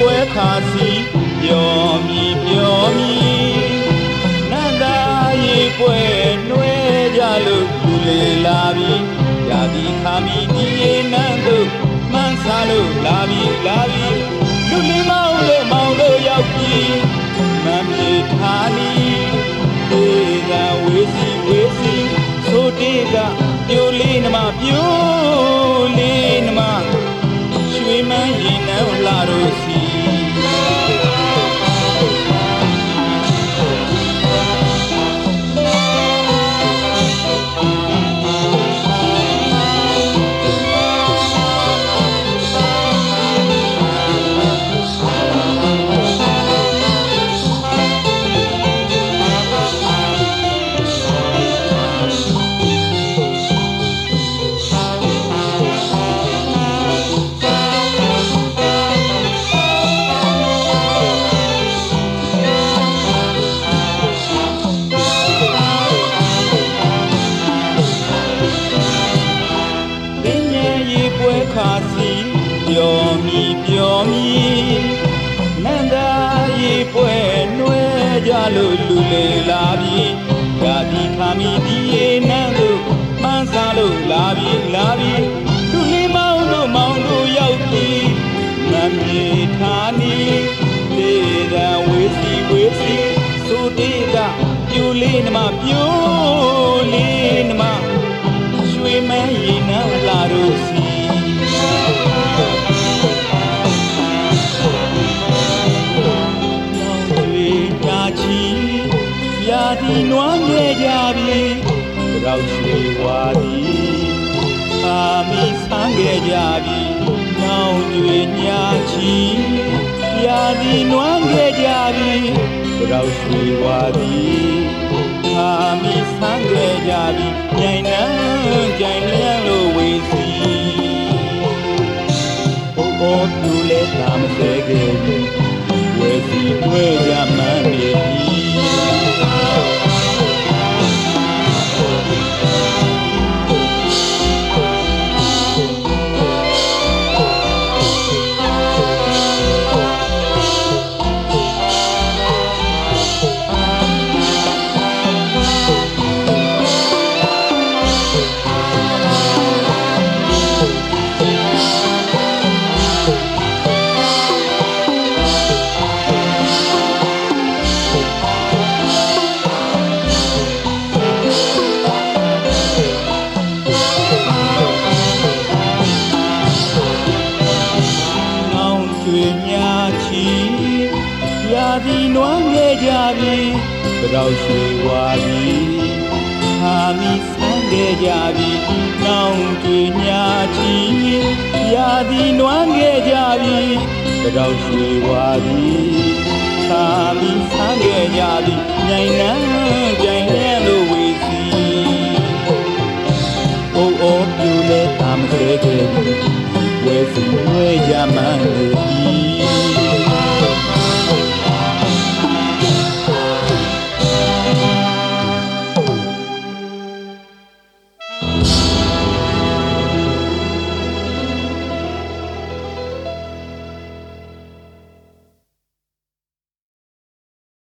ပွဲခါစီပျော်မြည်ပျော်မြည်နန္ဒာရေပွဲနှွဲကြလို့လူလေလာပြီရာဒီခါမီဒီရေနန်းတို့မန်းစားလို့လာပြီလာပြီလူလီမောင်တို့မောင်တို့ရောက်ပြီမမေထာလီဒေကဝေစီဝေစီဆိုတေကပြိုလေးနမပြိုလေးနမရွှေမန်းရင်နှံလာတို့စီ ပျော်မီပျော်မီနန္ဒာရေးပွဲနှွဲကြလို့လူလေလာပြီရာဒီခါမီဒီရေနန်းတို့မှန်းစားလို့လာပြီလာပြီလူလေးမောင်တို့မောင်တို့ရောက်ပြီမမေထားနီလေသာဝေးစီဝေးစီဆိုတေကပြူလေးနမပြူ နွားငဲကြပြီရောက်ရွှေဝါဒီအာမီဆန်းခဲ့ကြပြီနောင်တွေညာချီရာဒီနွားငဲကြပြီရောက်ရွှေဝါဒီအာမီဆန်းခဲ့ကြပြီညင်နှံကြိုင်လျံလို့ဝေစီဘိုးဘောသူလဲသာမစဲခဲ့ဘူးဝေစီတွေ့ကြမှန်းနေပြီ ရာဒီနွားငဲကြပြီကြောက်ရွှေဝါပြီအာမီဆန်းခဲ့ကြပြီနောင်ကျွေညာချီရာဒီနွားငဲကြပြီကြောက်ရွှေဝါပြီအာမီဆန်းခဲ့ကြပြီညင်နှံကြိုင်လျ